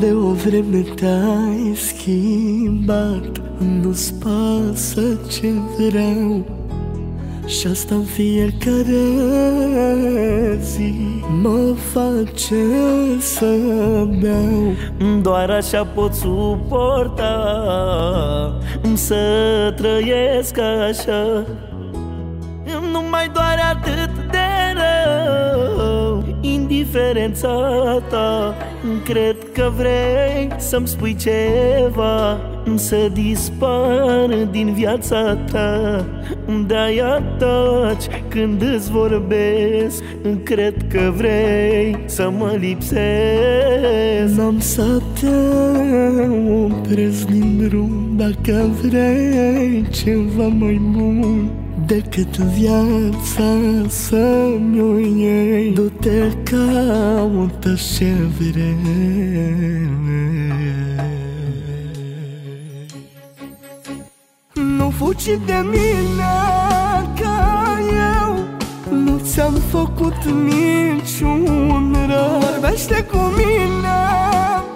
De o vreme te-ai schimbat Nu-ți pasă ce vreau. Și asta în fiecare zi Mă face să beau. Doar așa pot suporta Să trăiesc așa. Nu mai doare atât de rău Indiferența ta Cred că vrei să-mi spui ceva să dispar din viața ta. De-aia taci când îți vorbesc Cred că vrei să mă lipsesc. N-am să te opresc din drum Dacă vrei ceva mai bun Decât viața să-mi o iei. Du-te, caută ce vrei fugi de mine Ca eu. Nu ți-am făcut niciun rău. Vorbește cu mine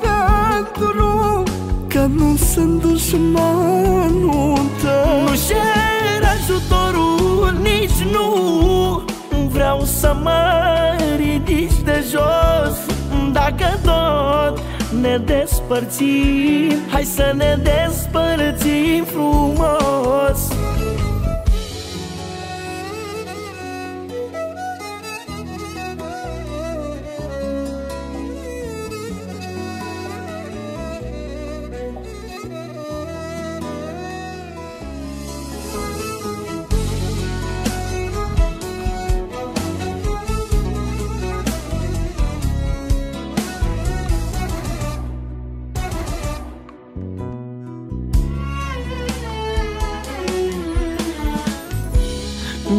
Pentru Că nu sunt dușmanul tău. Nu cer ajutorul, nici nu. Vreau să mă ridici de jos Dacă tot ne despărțim Hai să ne despărțim frumos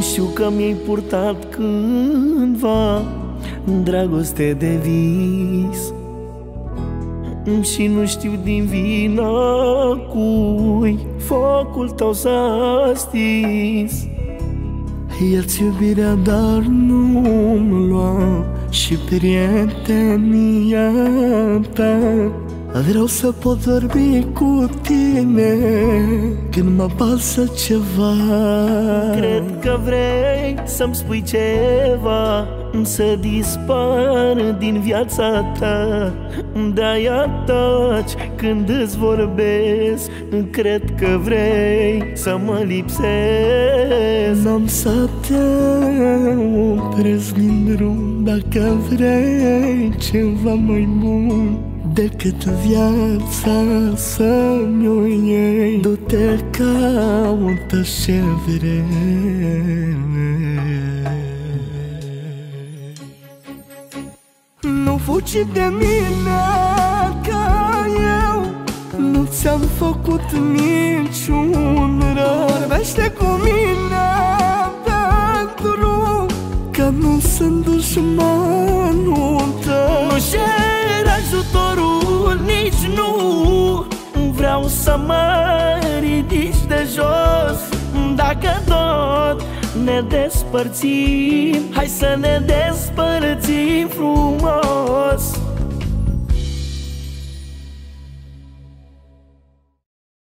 Știu că mi-ai purtat cândva Dragoste de vis. Și nu știu din vina cui Focul tău s-a stins. Ierți iubirea, dar nu-mi lua Și prietenia ta Vreau să pot vorbi cu tine Când mă pasă ceva. Cred că vrei să-mi spui ceva Să dispar din viața ta. De-aia taci când îți vorbesc Cred că vrei să mă lipsesc. N-am să te opresc din drum Dacă vrei ceva mai bun Decât viața să-mi o iei. Du-te, caută ce vrei Nu fugi de mine ca eu. Nu ți-am făcut niciun rău. Vorbește cu mine pentru Că nu sunt dușmanul tău. Nu cer ajutorul, nici nu. Vreau să mă ridici de jos. Dacă tot ne despărțim Hai să ne despărțim frumos